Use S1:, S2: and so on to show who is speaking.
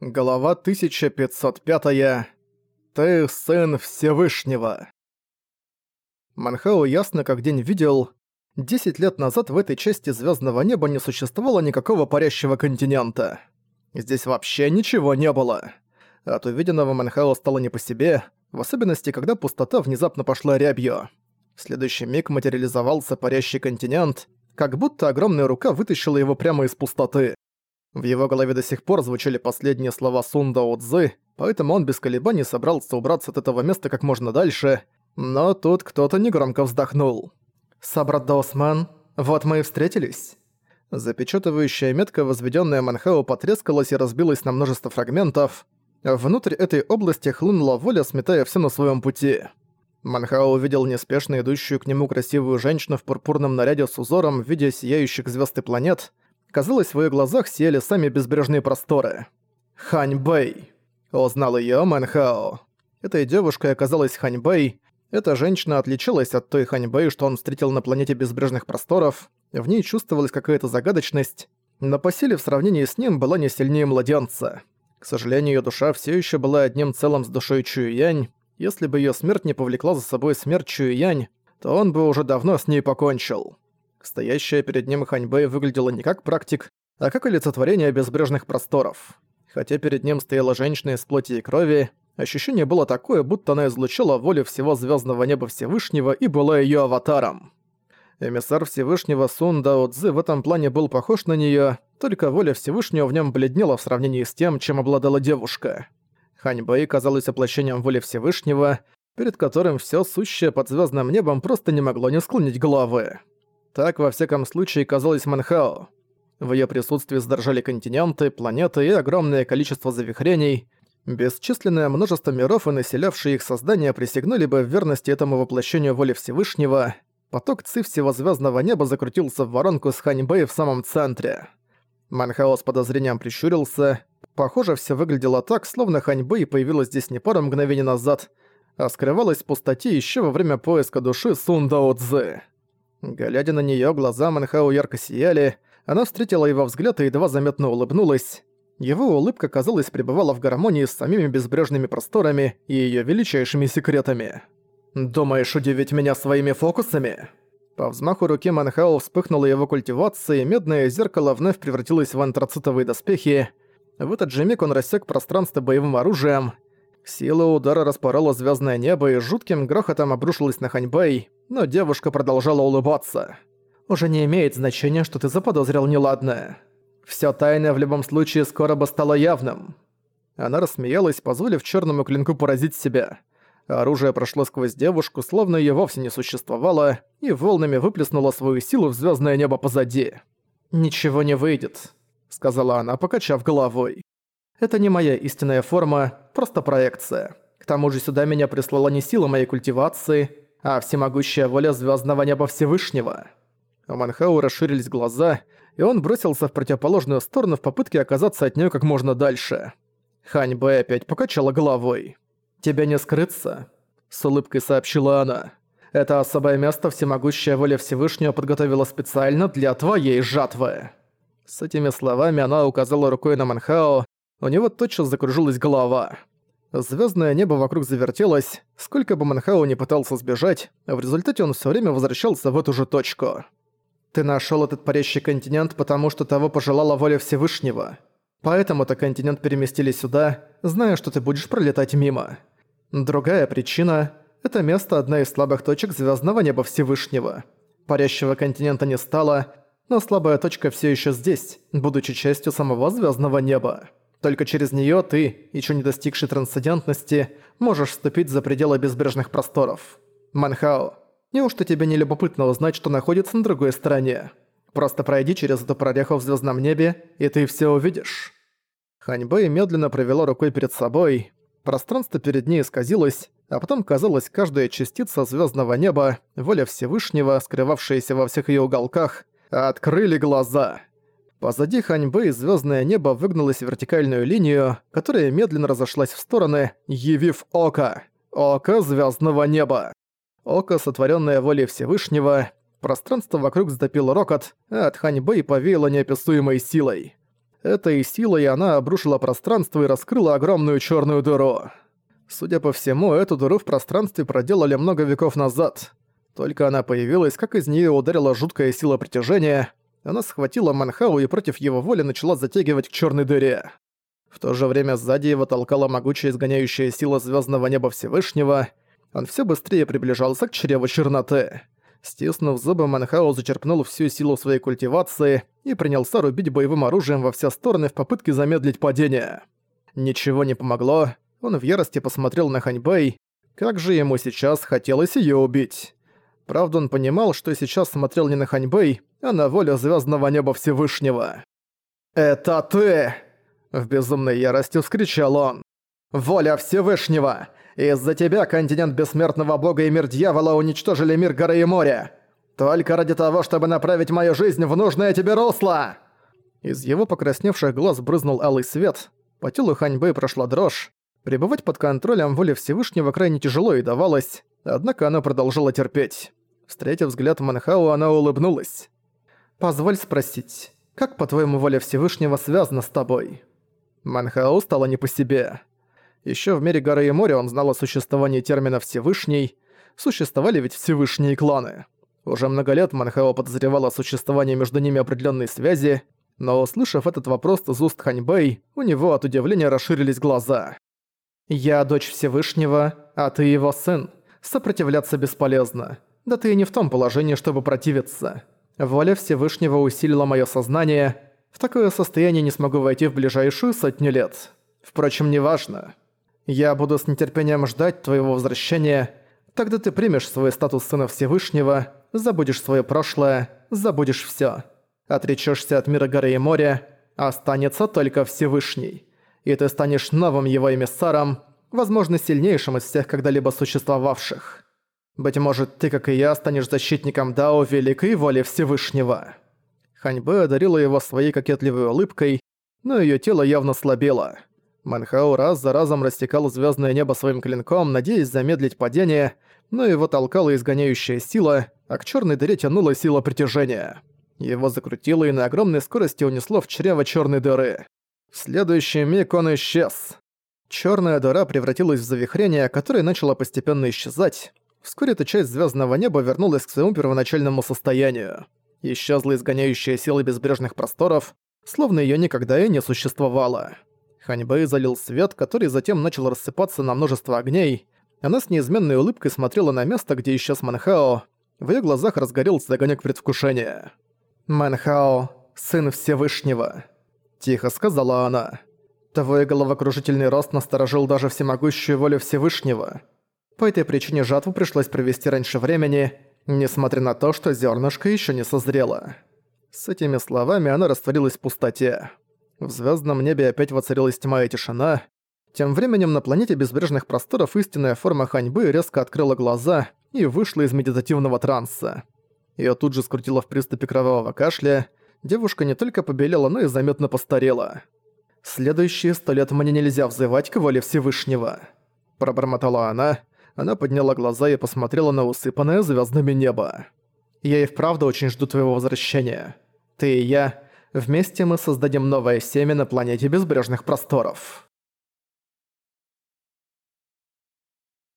S1: Глава 1505. -я. Ты сын Всевышнего. Манхау ясно как день видел, десять лет назад в этой части звездного неба не существовало никакого парящего континента. Здесь вообще ничего не было. От увиденного Манхау стало не по себе, в особенности, когда пустота внезапно пошла рябью. В следующий миг материализовался парящий континент, как будто огромная рука вытащила его прямо из пустоты. В его голове до сих пор звучали последние слова Сундао Цзы, поэтому он без колебаний собрался убраться от этого места как можно дальше, но тут кто-то негромко вздохнул. «Собрат Даусман, вот мы и встретились». Запечатывающая метка, возведенная Манхао, потрескалась и разбилась на множество фрагментов. Внутрь этой области хлынула воля, сметая все на своем пути. Манхао увидел неспешно идущую к нему красивую женщину в пурпурном наряде с узором в виде сияющих звезд и планет — Казалось, в её глазах сияли сами безбрежные просторы. Хань Бэй. Узнал её Мэнхао. Этой девушкой оказалась Хань Бэй. Эта женщина отличалась от той Хань Бэй, что он встретил на планете безбрежных просторов. В ней чувствовалась какая-то загадочность, но по силе в сравнении с ним была не сильнее младенца. К сожалению, её душа всё ещё была одним целым с душой Чуюянь. Если бы её смерть не повлекла за собой смерть Чуюянь, то он бы уже давно с ней покончил. Стоящая перед ним Ханьбэй выглядела не как практик, а как олицетворение безбрежных просторов. Хотя перед ним стояла женщина из плоти и крови, ощущение было такое, будто она излучала волю всего звездного неба Всевышнего и была ее аватаром. Эмиссар Всевышнего Сун Дао Цзы в этом плане был похож на нее, только воля Всевышнего в нем бледнела в сравнении с тем, чем обладала девушка. Ханьбэй казалась воплощением воли Всевышнего, перед которым все сущее под звездным небом просто не могло не склонить головы. Так, во всяком случае, казалось Манхао. В её присутствии задрожали континенты, планеты и огромное количество завихрений. Бесчисленное множество миров и населявшие их создания присягнули бы в верности этому воплощению воли Всевышнего. Поток ци всего звездного неба закрутился в воронку с Ханьбэй в самом центре. Манхао с подозрением прищурился. Похоже, все выглядело так, словно Ханьбэй появилась здесь не пару мгновений назад, а скрывалась в пустоте еще во время поиска души Сундао Цзы. Глядя на неё, глаза Манхау ярко сияли, она встретила его взгляд и едва заметно улыбнулась. Его улыбка, казалось, пребывала в гармонии с самими безбрежными просторами и её величайшими секретами. «Думаешь удивить меня своими фокусами?» По взмаху руки Манхау вспыхнула его культивация, и медное зеркало вновь превратилось в антрацитовые доспехи. В этот же миг он рассек пространство боевым оружием. Сила удара распорола звездное небо и жутким грохотом обрушилась на Ханьбэй, но девушка продолжала улыбаться. «Уже не имеет значения, что ты заподозрил неладное. Всё тайное в любом случае скоро бы стало явным». Она рассмеялась, позволив черному клинку поразить себя. Оружие прошло сквозь девушку, словно её вовсе не существовало, и волнами выплеснуло свою силу в звёздное небо позади. «Ничего не выйдет», — сказала она, покачав головой. «Это не моя истинная форма, просто проекция. К тому же сюда меня прислала не сила моей культивации, а всемогущая воля звездного неба Всевышнего. У Манхау расширились глаза, и он бросился в противоположную сторону в попытке оказаться от нее как можно дальше. Хань Бэй опять покачала головой. «Тебя не скрыться», — с улыбкой сообщила она. «Это особое место всемогущая воля Всевышнего подготовила специально для твоей жатвы». С этими словами она указала рукой на Манхао, у него тотчас закружилась голова. Звездное небо вокруг завертелось, сколько бы Манхау не пытался сбежать, в результате он все время возвращался в эту же точку. «Ты нашел этот парящий континент, потому что того пожелала воля Всевышнего. Поэтому-то континент переместили сюда, зная, что ты будешь пролетать мимо. Другая причина — это место одна из слабых точек звездного неба Всевышнего. Парящего континента не стало, но слабая точка все еще здесь, будучи частью самого звездного неба». Только через неё ты, ещё не достигший трансцендентности, можешь вступить за пределы безбрежных просторов. Манхао, неужто тебе не любопытно узнать, что находится на другой стороне? Просто пройди через эту прореху в звёздном небе, и ты всё увидишь». Ханьбэй медленно провела рукой перед собой. Пространство перед ней исказилось, а потом, казалось, каждая частица звёздного неба, воля Всевышнего, скрывавшаяся во всех её уголках, открыли глаза — Позади Ханьбы звездное небо выгнулось в вертикальную линию, которая медленно разошлась в стороны, явив око. Око звездного неба. Око, сотворенное волей Всевышнего, пространство вокруг затопило рокот, а от Ханьбы повеяло неописуемой силой. Этой силой она обрушила пространство и раскрыла огромную черную дыру. Судя по всему, эту дыру в пространстве проделали много веков назад. Только она появилась, как из нее ударила жуткая сила притяжения. Она схватила Манхау и против его воли начала затягивать к черной дыре. В то же время сзади его толкала могучая изгоняющая сила звездного неба Всевышнего. Он все быстрее приближался к чреву черноты. Стиснув зубы, Манхау зачерпнул всю силу своей культивации и принялся рубить боевым оружием во все стороны в попытке замедлить падение. Ничего не помогло, он в ярости посмотрел на Ханьбэй. Как же ему сейчас хотелось её убить. Правда, он понимал, что сейчас смотрел не на Ханьбэй, а на волю звездного неба Всевышнего. «Это ты!» В безумной ярости вскричал он. «Воля Всевышнего! Из-за тебя континент бессмертного бога и мир дьявола уничтожили мир горы и моря! Только ради того, чтобы направить мою жизнь в нужное тебе русло!» Из его покрасневших глаз брызнул алый свет, по телу Ханьбэй прошла дрожь. Пребывать под контролем воли Всевышнего крайне тяжело и давалось, однако она продолжала терпеть. Встретив взгляд Манхау, она улыбнулась. «Позволь спросить, как, по-твоему, воля Всевышнего связана с тобой?» Манхау стало не по себе. Еще в мире горы и моря он знал о существовании термина «Всевышний». Существовали ведь Всевышние кланы. Уже много лет Манхао подозревал о существовании между ними определенной связи, но услышав этот вопрос из уст Ханьбэй, у него от удивления расширились глаза. «Я дочь Всевышнего, а ты его сын. Сопротивляться бесполезно. Да ты и не в том положении, чтобы противиться. Воля Всевышнего усилила мое сознание, в такое состояние не смогу войти в ближайшую сотню лет. Впрочем, неважно. Я буду с нетерпением ждать твоего возвращения. Тогда ты примешь свой статус Сына Всевышнего, забудешь свое прошлое, забудешь всё. Отречешься от мира горы и моря, останется только Всевышний. И ты станешь новым его эмиссаром, возможно, сильнейшим из всех когда-либо существовавших. Быть может, ты, как и я, станешь защитником Дао Великой Воли Всевышнего». Ханьбэ одарила его своей кокетливой улыбкой, но её тело явно слабело. Манхау раз за разом растекал звёздное небо своим клинком, надеясь замедлить падение, но его толкала изгоняющая сила, а к чёрной дыре тянула сила притяжения. Его закрутило и на огромной скорости унесло в чрево чёрной дыры. В следующий миг он исчез. Чёрная дыра превратилась в завихрение, которое начало постепенно исчезать. Вскоре эта часть звёздного неба вернулась к своему первоначальному состоянию. Исчезла изгоняющая сила безбрежных просторов, словно её никогда и не существовало. Ханьбэй залил свет, который затем начал рассыпаться на множество огней. Она с неизменной улыбкой смотрела на место, где исчез Манхао. В её глазах разгорелся огонёк предвкушения. «Манхао, сын Всевышнего», — тихо сказала она. «Твой головокружительный рост насторожил даже всемогущую волю Всевышнего. По этой причине жатву пришлось провести раньше времени, несмотря на то, что зернышко еще не созрело. С этими словами она растворилась в пустоте. В звездном небе опять воцарилась тьма и тишина. Тем временем на планете безбрежных просторов истинная форма Ханьбы резко открыла глаза и вышла из медитативного транса. Её тут же скрутило в приступе кровавого кашля. Девушка не только побелела, но и заметно постарела. «Следующие сто лет мне нельзя взывать к воле Всевышнего», – пробормотала она, – она подняла глаза и посмотрела на усыпанное звездами небо. «Я и вправду очень жду твоего возвращения. Ты и я, вместе мы создадим новое семя на планете безбрежных просторов».